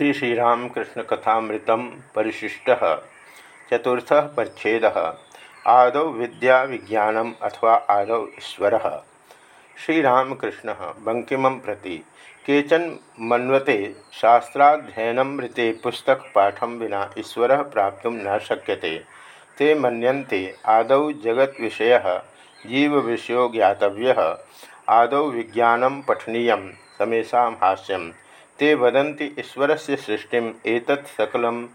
श्री श्रीरामकृष्ण कथामृत परिशिष्ट। चतुर्थ परछेद आदौ विद्या विज्ञानम अथवा आदौ ईश्वर। श्रीरामकृष्ण बंकिम प्रति केचन मन्वते शास्त्राध्ययनमृते पुस्तक पाठम विना ईश्वर प्राप्त न शक्यते। ते मनते आदौ जगत विषय, जीव विषय ज्ञातव्य। आदौ विज्ञान पठनीय समेशा हाष्यम ते वदन्ति ईश्वरस्य सृष्टिम् एतत् सकलं।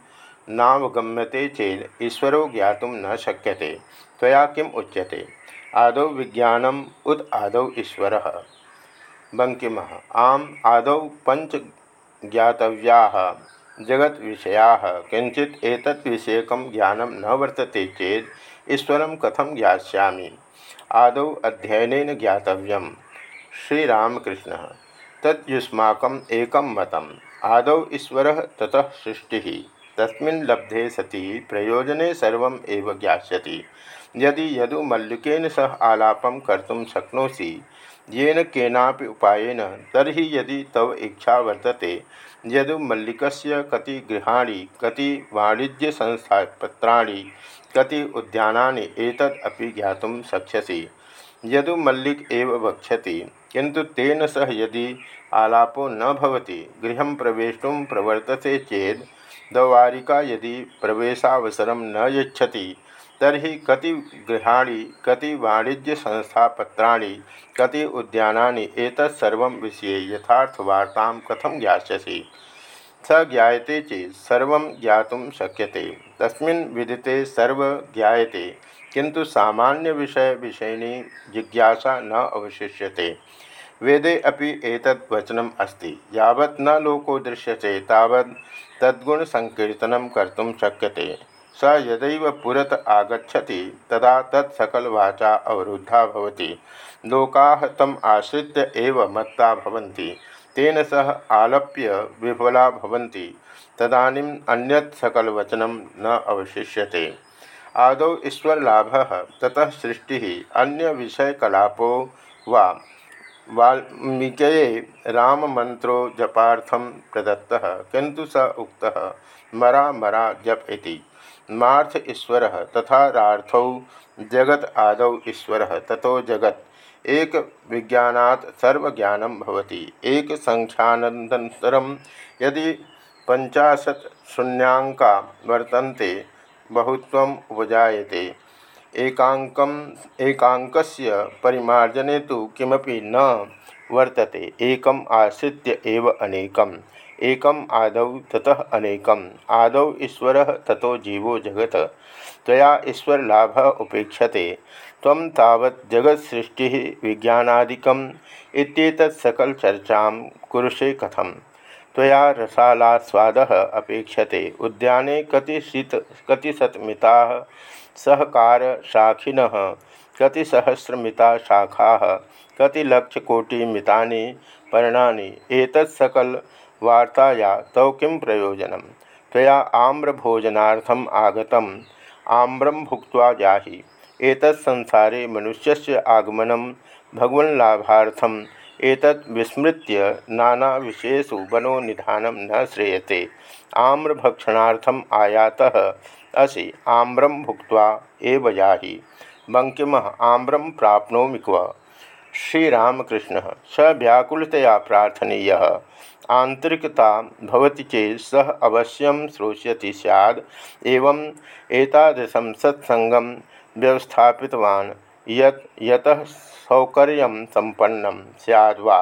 नावगम्यते चेद, ईश्वरो ज्ञातुं न शक्यते। त्वया किम् उच्यते? आदौ विज्ञानम् उत आदौ ईश्वरः। बङ्किमः, आम् आदौ पञ्च ज्ञातव्याः जगत विषया। किंचित एतत् विषयकं ज्ञानं न वर्तते चेत ईश्वर कथम ज्ञायामी आदौ अध्ययन ज्ञातव्यम। श्रीरामकृष्ण तद्युष्माकम् एकं मतम्। आदौ ईश्वरः ततः सृष्टिः। तस्मिन् लब्धे सति, प्रयोजने सर्वम् एव ज्ञास्यति। यदि यदु मल्लिकेन सह आलापं कर्तुं शक्नोषि येन केनापि उपायेन, तर्हि यदि तव इच्छा वर्तते यदु मल्लिकस्य कति गृहाणि कति वाणिज्यसंस्थापत्राणि कति उद्यानानि एतद् अपि ज्ञातुं शक्ष्यसि। यदु मल्लिक एव वक्षति किंतु तेन सह यदि आलापो न भवति, गृह प्रवेश प्रवर्तते चेद। दवारिका यदि प्रवेशावसर न यच्छति तरी कति गृहाणि, कति वाणिज्यसंस्थापत्राणि, कति उद्यानानि एतत्सर्व विषये यथार्थवार्तां कथं ज्ञास्यसि स ज्ञाते चेत ज्ञातुं शक्यते। तस्मिन् विदिते सर्व ज्ञायते किंतु सामान्य विषय विषयिणी जिज्ञासा न अवशिष्यते। वेदे अपि एतद् वचनम् अस्ति। यावत् न लोको दृश्यते तावत् तद्गुणसङ्कीर्तनं कर्तुं शक्यते। स यदैव पुरत आगच्छति, तदा तत्सकलवाचा अवरुद्धा भवति। लोकाः तम् आश्रित्य एव मत्ता भवन्ति। तेन सह आलप्य विफला भवन्ति। तदानीम् अन्यत् सकलवचनं न अवशिष्यते। आदौ ईश्वरलाभ, ततः सृष्टि अन्य विषयकलापो वा वाल्मीक राममंत्रो जपार्थम प्रदत्त किंतु स उक्त, मरा मरा जप इति। मार्थ ईश्वर तथा रार्थौ जगत आदौ ईश्वर, ततो जगत। एक विज्ञानात् सर्वज्ञानं भवति। एक संख्यानन्तरं यदि पंचाशत शून्यांका वर्तन्ते, बहुत्वम् उपजायते। एकांकम एकांकस्य परिमार्जने तो किमपि न वर्तते, एकम आश्रित्य एव अनेकम। एकम आदौ ततः अनेकम। आदौ ईश्वर ततो जीवो जगत। तया ईश्वरलाभ उपेक्षते। तम तावत् जगत्सृष्टि विज्ञानादिकम, इत्येतत् सकल चर्चा कुरुषे कथम। त्वया रसालास्वाद अपेक्षते। उद्याने कति शीत कतिशतमिता सहकार शाखिन कतिसहस्रमिता शाखा कतिलक्षकोटिमिता पर्णानि। एतत्सकल वार्ताया तव किं प्रयोजन? त्वया आम्रभोजनार्थम आगतम आम्रम भुक्त्वा जाहि। एतत्संसारे मनुष्यस्य आगमनं, भगवन्लाभार्थम एतत् विस्मृत्य वनो निधानं न श्रेयते। आम्रभक्षणार्थम् आयातः असि आम्रं भुक्त्वा एव याहि बङ्किमः, आम्रं प्राप्नोमि क्व? श्रीरामकृष्णः, स व्याकुलतया प्रार्थनीयः। आन्तरिकता भवति चेत् सः अवश्यं श्रोष्यति स्यात् एवम् एतादृशं सत्सङ्गं व्यवस्थापितवान्। यत् यतः सौकर्य संपन्न सैद्वा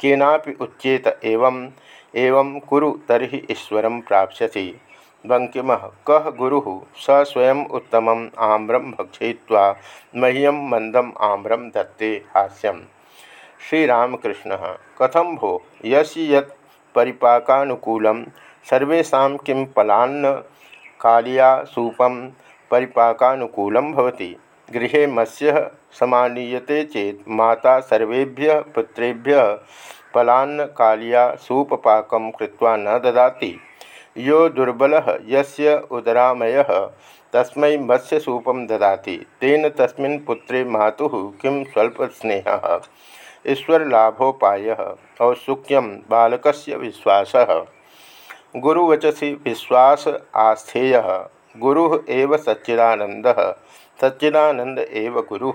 केनापि उच्येत एवं एवं कुरु तरी ईश्वर प्राप्स्यसि। बंकिम कह गुरु? स स्वयं उत्तम आम्रम भक्षय्वा मह्यम मंदम आम्रम दत्ते हास्यम। श्रीरामकृष्ण कथम भो? यत् परिपाकानुकूलं, सर्वेषां किं पलान्न कालिया सूपं परिपाकानुकूलं भवति। गृह मत्स्य समानीयते चेत माता सर्वेभ्य पुत्रेभ्य पलान्न कालिया सूपपाक न ददाति। यो दुर्बल यस्य उदरामय तस्मै मत्स्यसूपं ददाति। तेन तस्मिन् पुत्रे मातुः किं स्वल्पस्नेहः? ईश्वरलाभोपायः औत्सुक्यं बालकस्य विश्वासः। गुरुवचसी विश्वास आस्थेय। गुरु एव सच्चिदानंद सच्चिदानंद एव गुरु।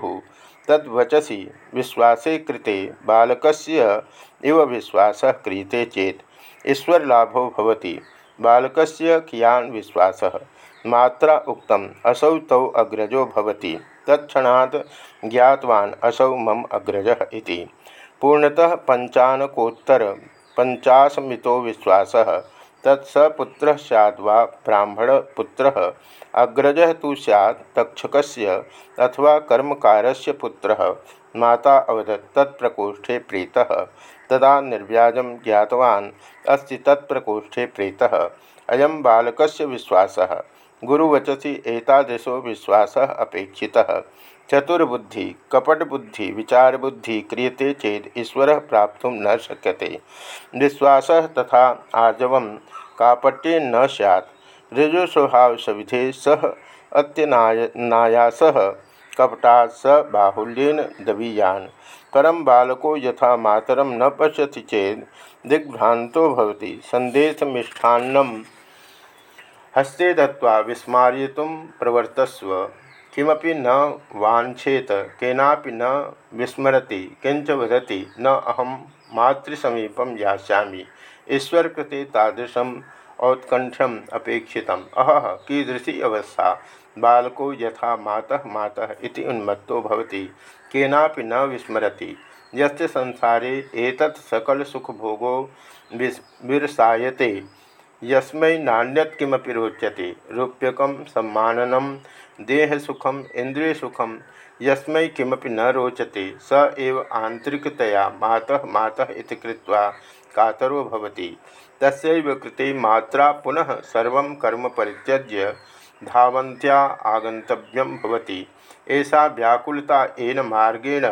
तद्वचसी विश्वासे कृते, बालकस्य इव विश्वास क्रियते चेत। ईश्वरलाभो भवति, बालकस्य कियान् विश्वासः? मात्रा उक्तम, असौ तौ अग्रजो भवति। तत्क्षणात् ज्ञातवान्, असौ मम अग्रजः पूर्णतः पंचानकोत्तर पंचाशमितो विश्वासः। तत्सपुत्र सैद्वा ब्राह्मणपुत्र, अग्रज तो सैत् तक्षक अथवा कर्मकार से पुत्र। माता अवदत्, तत्प्रकोष्ठे प्रीतः। तदा निर्व्याज ज्ञातवान्, अस्ति तत्प्रकोष्ठे प्रेतः। अयं बालकस्य विश्वासः। गुरुवचसी एतादृशो विश्वासः अपेक्षितः। चतुर्बुद्धि, कपटबुद्धि, विचारबुद्धि क्रियते चेद ईश्वर प्राप्त न शक्यते। विश्वास तथा आर्जव कापट्ये न सैत् ऋजुस्वभाव सविधे सह अत्यनायास कपटा स बाहुल्यन दवीयान परम बालको यथा मातरम न पश्यति चेद दिग्भ्रांतो भवति। संदेश मिष्ठान्नम हस्ते दत्वा विस्मारयितुं प्रवर्तस्व। किमपि न वाछेत केनापि न विस्मरति किंच वदति, न अहम मातृसमीपम यास्यामि। ईश्वर कृते तादृशम औत्कंठ्यम अपेक्षित अह कीदृशी अवस्था? बालको यथा मातः मातः इति उन्मत्तो भवति, केनापि न विस्मरति। यस्य संसारे एतत् सकल सुखभोगो विरसायते, यस्मै नान्यत् किमपि रोचते। रूप्यकं सम्माननं देहसुखम इंद्रियसुखम यस्मै किमपि न रोचते। स एव आंतरिकतया मातः मातः इति कृत्वा कातरो भवति। तस्यैव कृते मात्रा पुनः सर्व कर्म परित्यज्य धावन्त्या आगन्तव्यं भवति। एषा व्याकुलता येन मार्गेण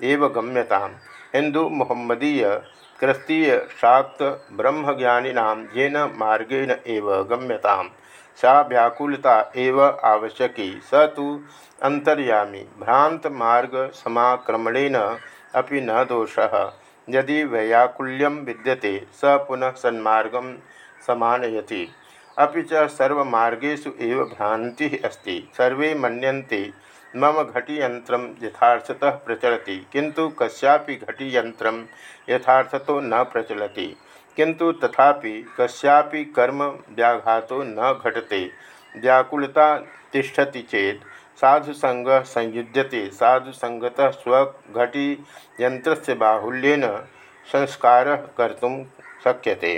एव गम्यतां हिंदू मोहम्मदीय क्रस्तीय शाक्त ब्रह्मज्ञानिनां येन मार्गेण एव गम्यताम्। सा व्याकुलता एव आवश्यकी, स तो अंतर्यामी भ्रांत मार्ग समाक्रमणेन अपि न दोष। यदि वैयाकुल्यम विद्यते, स पुनः सन्मार्गम समानयति। अभी च सर्वमार्गेषु एव भ्रांति अस्ति। सर्वे मन्यन्ते, मम घटीयंत्रम यथार्थतः प्रचलति किंतु कस्यापि घटीयंत्रम यथार्थतो न प्रचलति। किंतु तथापि कस्यापि कर्म व्याघातो न घटते, व्याकुलता तिष्ठति चेत साधुसंग संयुज्यते। साधुसंगत स्वघटी यंत्र बाहुल्यन संस्कार कर्तुम शक्यते।